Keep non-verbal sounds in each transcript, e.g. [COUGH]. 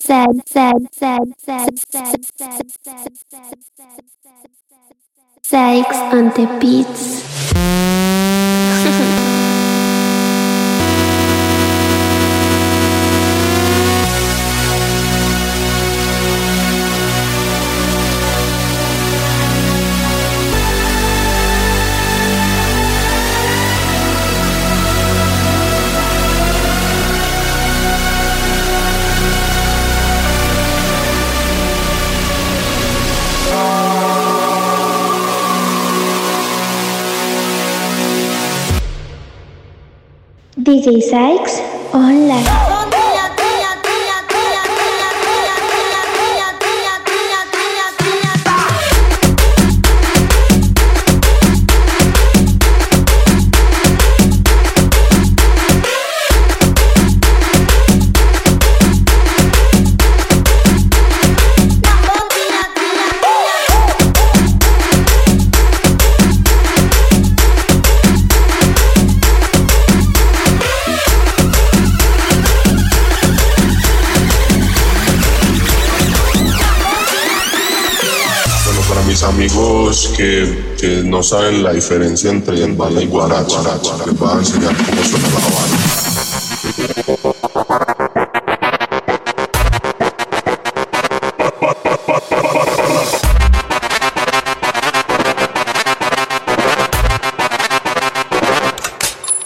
said said said said said said said said said said said said DJ Sykes Online. Amigos que, que no saben la diferencia entre bala y guaracha, les voy a enseñar cómo suena la bala.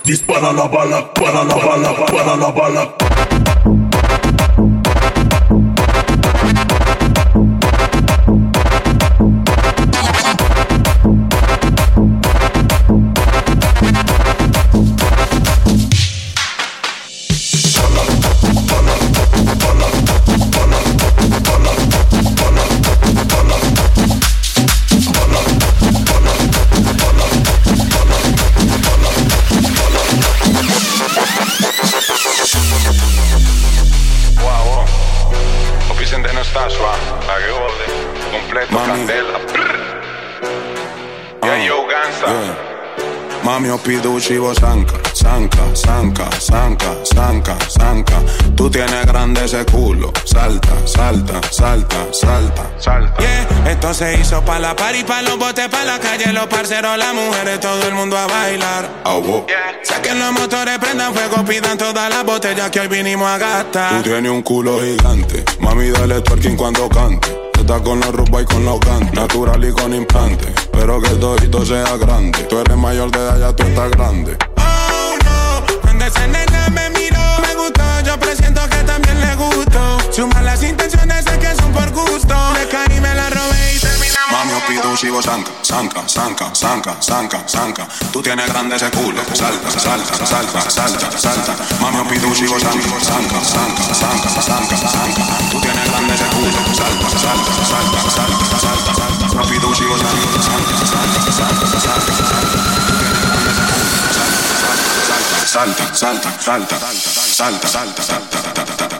Dispara la bala, para la bala, para la bala. Opiduchi, sanka, sanka, sanka, sanka, sanka, sanka. Tú tienes grande ese culo. Salta, salta, salta, salta. Salta. Yeah, esto se hizo pa' la party, pa' los botes, pa' la calle, los parceros, las mujeres, todo el mundo a bailar. Ah, wow. Yeah. Saquen los motores, prendan fuego, pidan todas las botellas que hoy vinimos a gastar. Tú tienes un culo gigante, mami, dale twerking cuando cante. Con la ropa y con los gantes, natural y con implante. Pero que el todito sea grande. Tú eres mayor de edad, ya tú estás grande. Oh no, cuando esa nena me miró, me gustó. Yo presiento que también le gustó. Sus malas intenciones sé que son por gusto. Me me la robé y terminamos. Mami, opido, sigo sanca, sanca, sanca, sanca, sanca, sanca. Tú tienes grande ese. Salta, salta, salta, salta, salta. Mami, opido, sigo sanca, sanca, sanca, sanca, sanca. Tú tienes grande ese culo. Salta, salta, salta, salta, salta, salta. Opido, sigo sanca, sanca, sanca, sanca, sanca, sanca. Tú tienes grande ese culo. Salta, salta, salta, salta, salta, salta, salta, salta.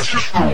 That's just the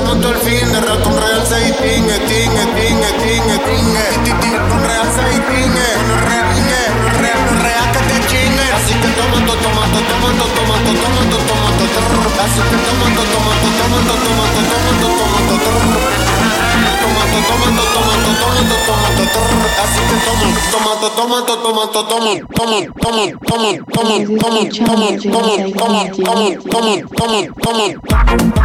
Llegamos todo el fin de rap con real 6 tingue, tingue, tingue, tingue, tingue. Con real 6 tingue, con real tingue, con real, con real que te chingue. Así que tomando, tomando, tomando, tomando, tomando, tomando, tomando. Así que tomando, tomando, tomando, tomando, tomando, tomando, tomando, tomando, tomando, tomando, tomando, Así que tomando, tomando, tomando, tomando, tomando, tomando, tomando, tomando, tomando, tomando, tomando, tomando, tomando, tomando, tomando, tomando, tomando,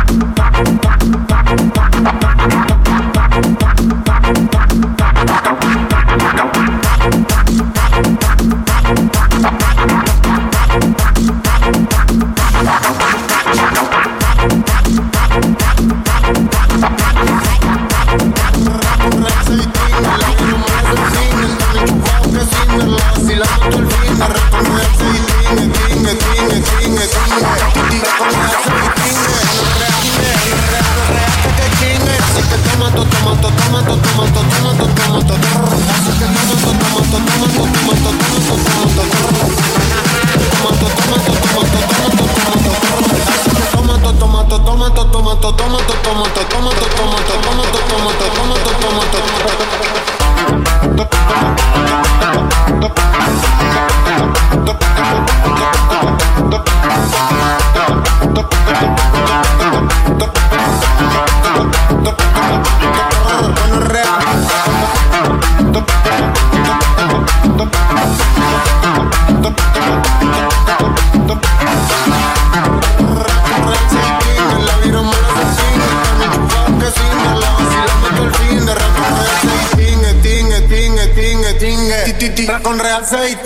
faith.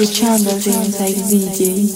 Escuchando The Inside DJ.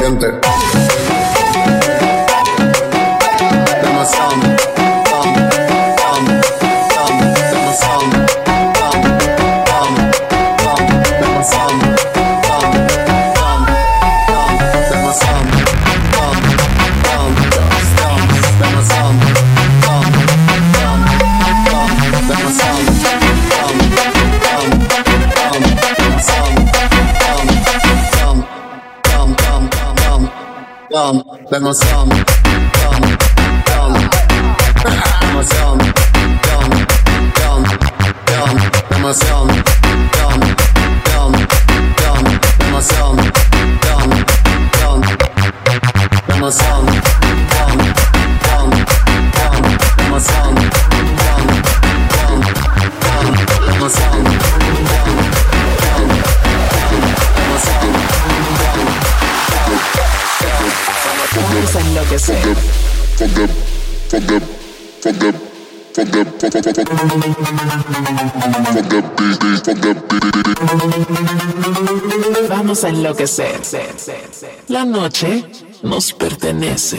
pendiente. A enloquecer. La noche nos pertenece.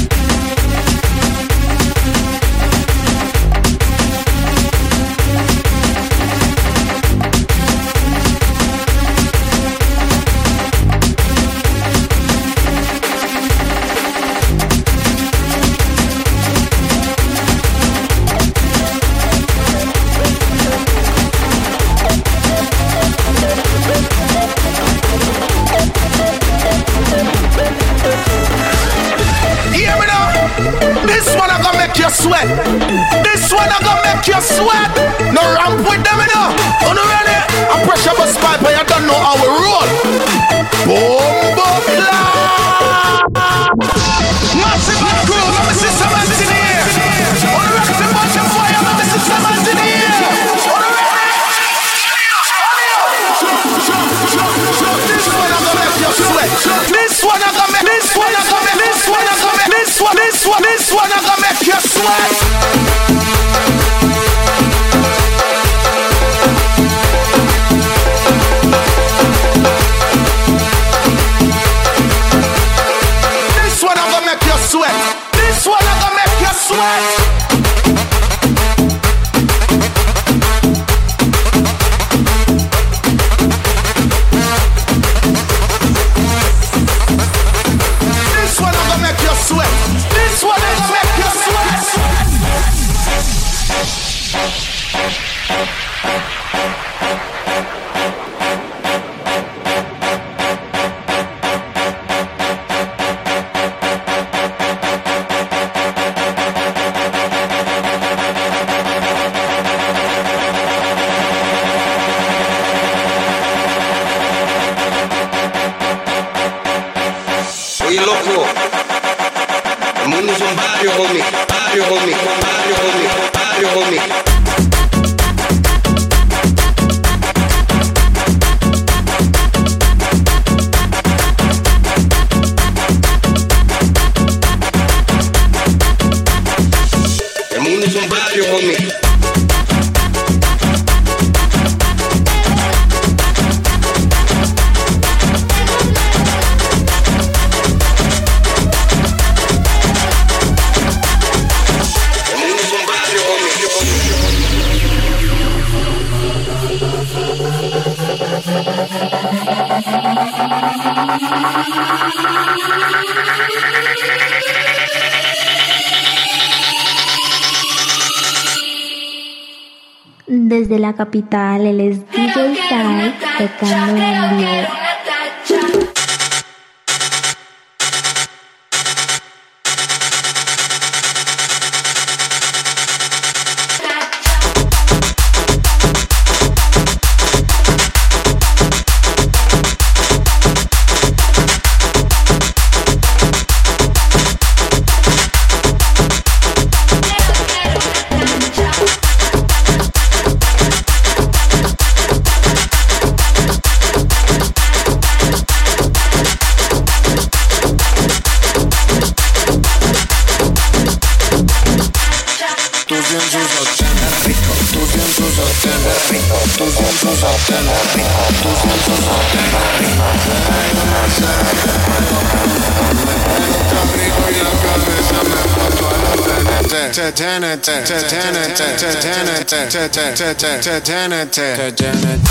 one I gonna make this one I gonna make this one I gonna make this one this one this one I gonna make you sweat. you, homie. la capital, él es DJ Sai tocando en vivo. Tenet, tenet, tenet, tenet, tenet, tenet, tenet, tenet, tenet, tenet, tenet, tenet, tenet, tenet, tenet, tenet, tenet, tenet,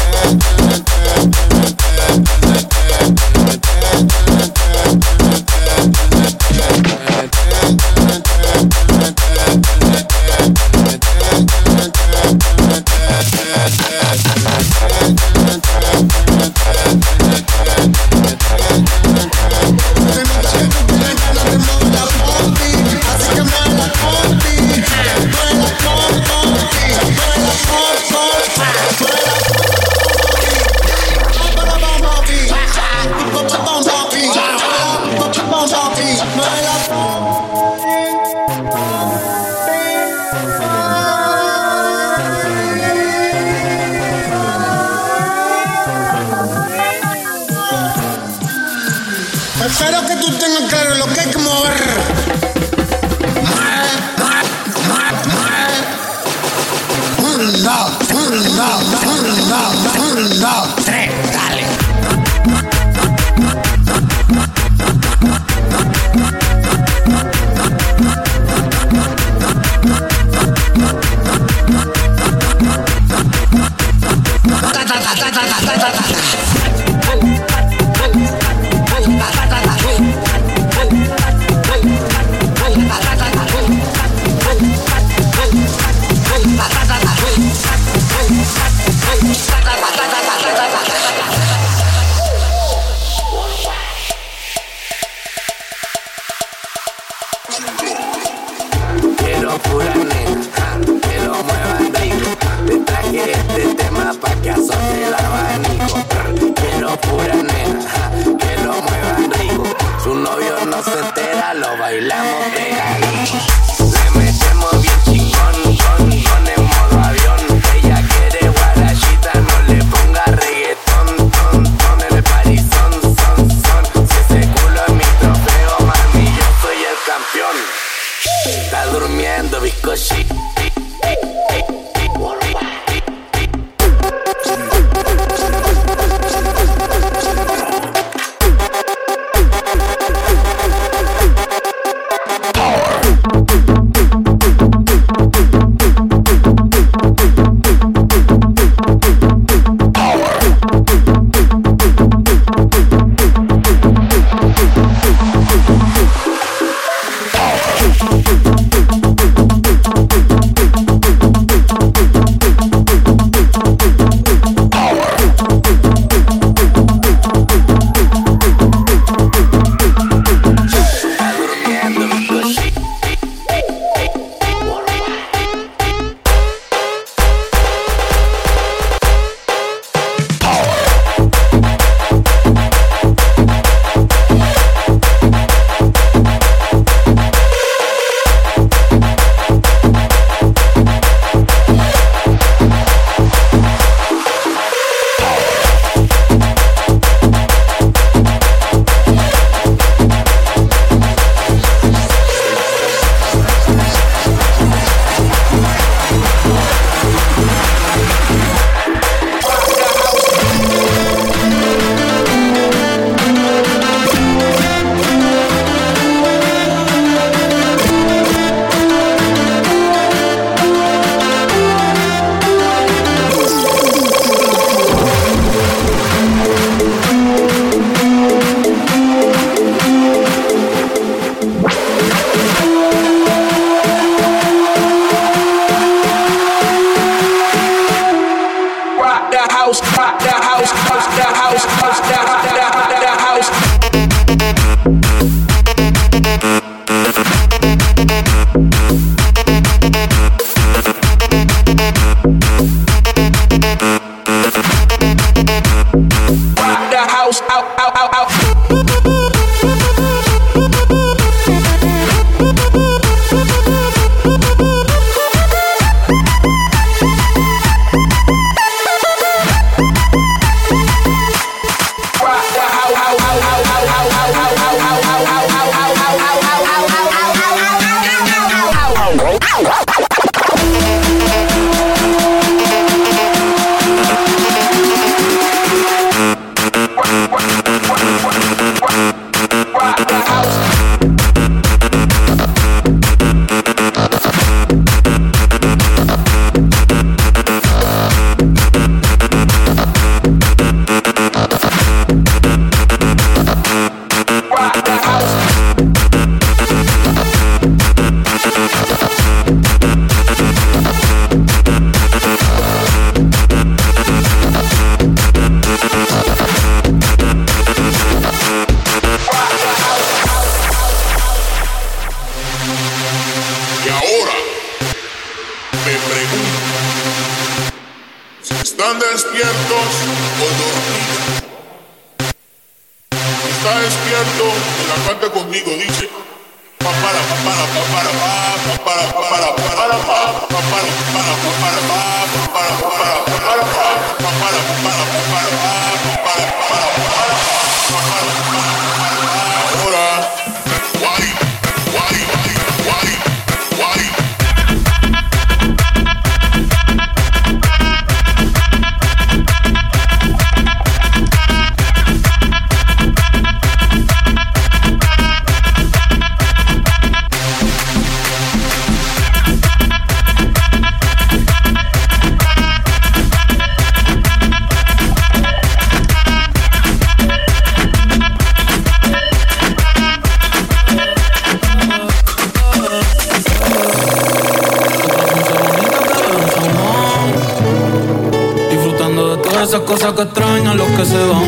esas cosas que extrañan los que se van.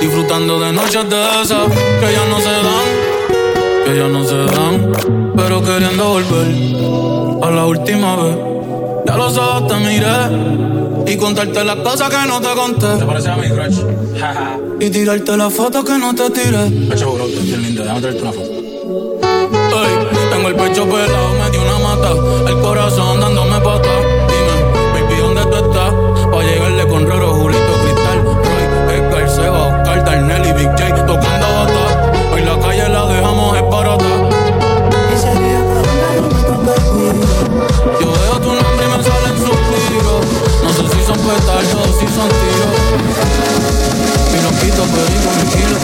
Disfrutando de noches de esas que ya no se dan. Que ya no se dan. Pero queriendo volver a la última vez. Ya los ojos te miré. Y contarte las cosas que no te conté. ¿Te parece a mi crush? [LAUGHS] y tirarte las fotos que no te tiré. Pecho bro, te lindo, déjame traerte una foto. Ey, tengo el pecho pelado, me dio una mata. El corazón dándome pata. Pedimos mi kilo.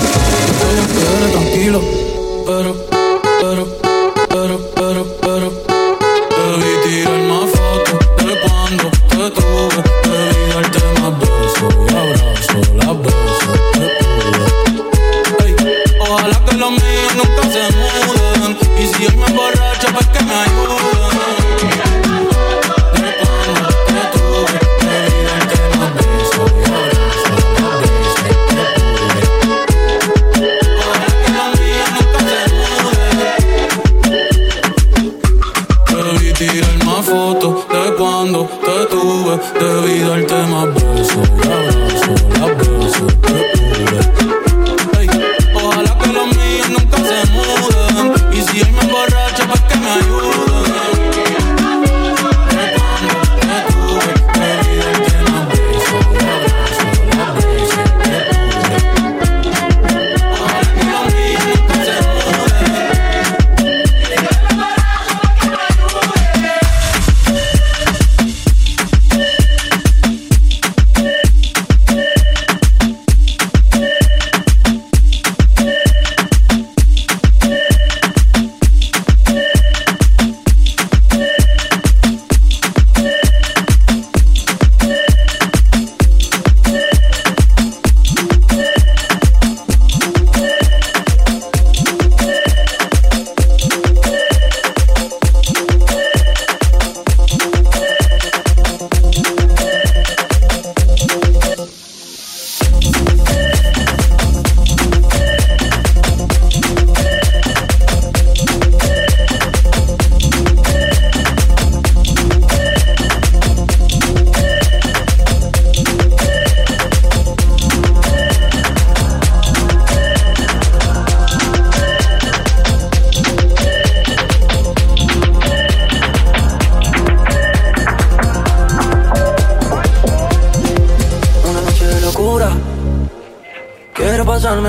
Estoy en que tranquilo. Pero, pero, pero,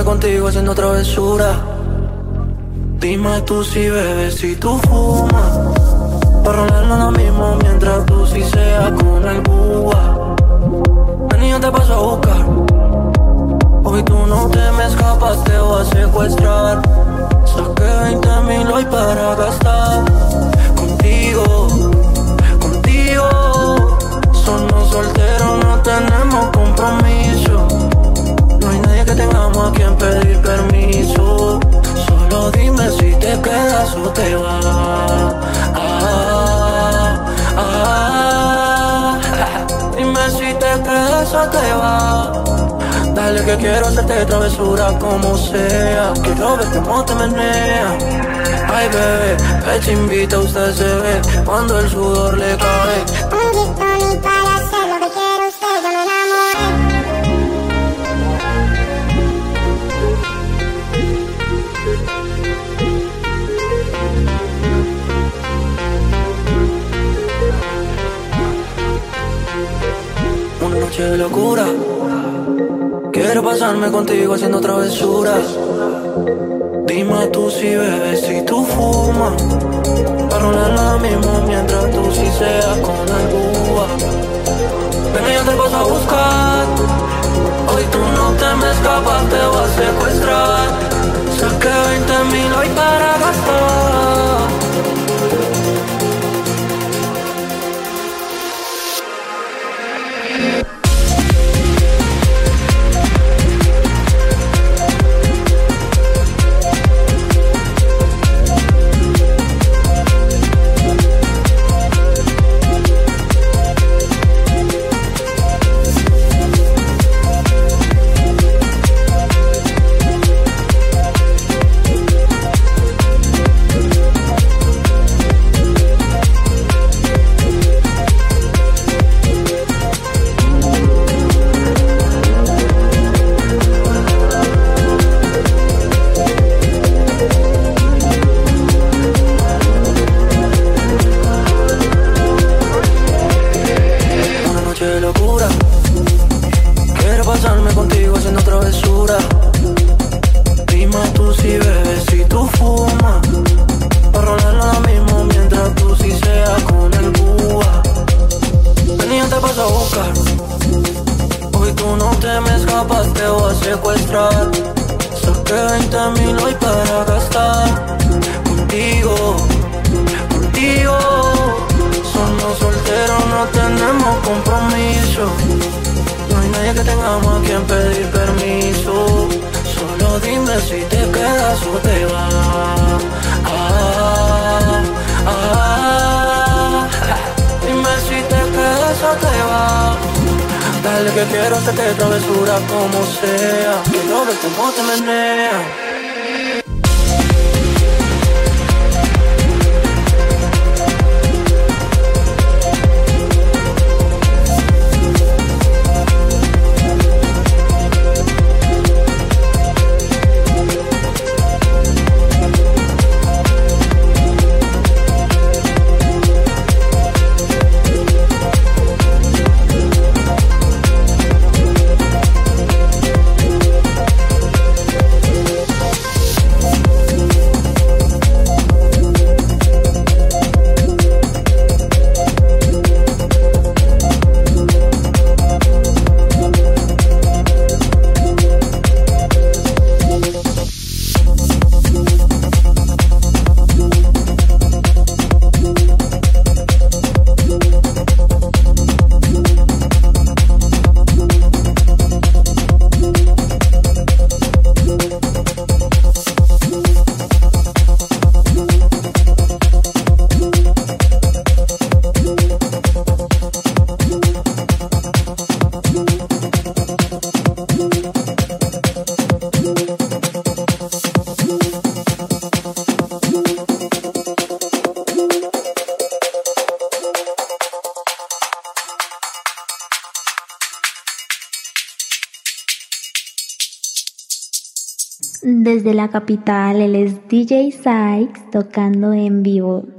contigo haciendo travesura. Dime tú si bebes, si tú fumas. Para rolarlo lo mismo mientras tú si seas con el búa. Ven yo te paso a buscar. Hoy tú no te me escapas, te voy a secuestrar. Saqué 20 mil hoy para gastar. Contigo, contigo. Somos solteros, no tenemos compromiso. Que tengamos a quien pedir permiso. Solo dime si te quedas o te vas. Ah, ah, dime si te quedas o te vas. Dale que quiero hacerte travesura como sea. Quiero ver cómo te menea. Ay, bebé, te invita, usted se ve cuando el sudor le cae. Contigo haciendo travesuras. Dime tú si bebes, si tú fumas. Para rolar lo mismo mientras tú si seas con búa. Ven, yo te paso a buscar. Hoy tú no te me escapas, te voy a secuestrar. Saqué 20 mil hoy para gastar. La capital, él es DJ Sykes tocando en vivo.